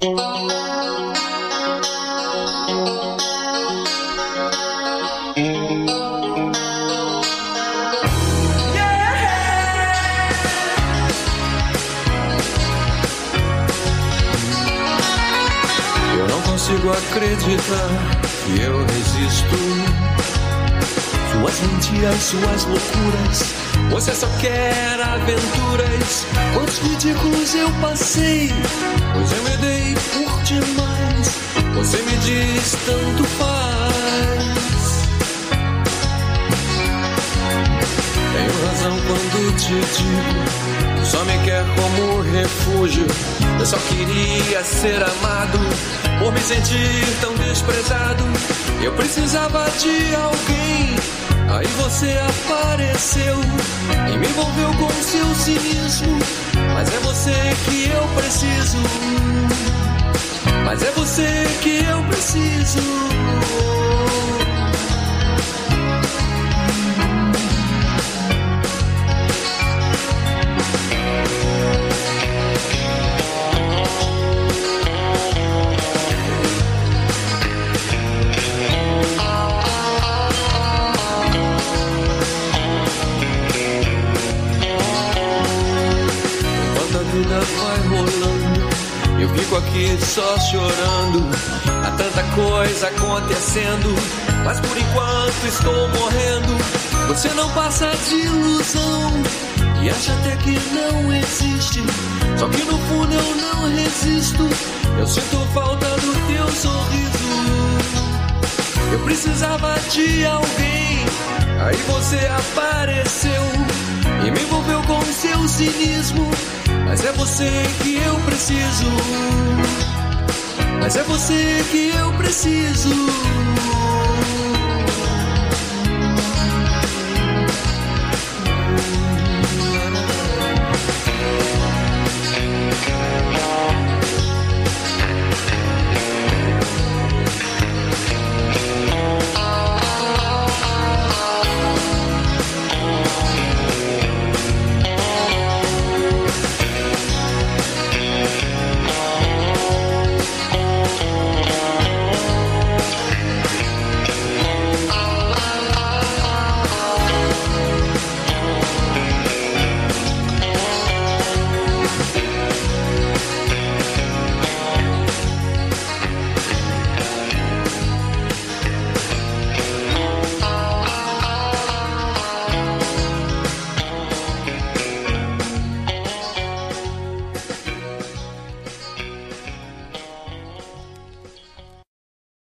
Eu não consigo acreditar que eu resisto. Suas mentiras, suas loucuras. Você só quer aventuras. Quantos ridículos eu passei, pois eu me dei por demais. Você me diz tanto faz. Tenho razão quando te digo. Só me quer como refúgio. Eu só queria ser amado. Por me sentir tão desprezado. Eu precisava de alguém. Aí você apareceu e me envolveu com seu cinismo. Mas é você que eu preciso. Vai rolando, eu fico aqui só chorando. Há tanta coisa acontecendo, mas por enquanto estou morrendo. Você não passa de ilusão e acha até que não existe. Só que no fundo eu não resisto. Eu sinto falta do teu sorriso. Eu precisava de alguém, aí você apareceu e me envolveu com seu cinismo. Mas é você que eu preciso. Mas é você que eu preciso.